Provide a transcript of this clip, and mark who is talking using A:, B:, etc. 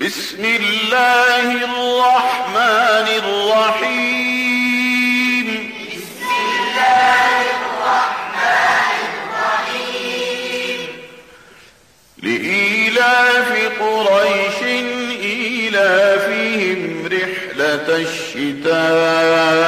A: بسم الله الرحمن الرحيم.
B: بسم الله الرحمن الرحيم
A: لإيلاف قريش إيلافهم رحلة الشتاء.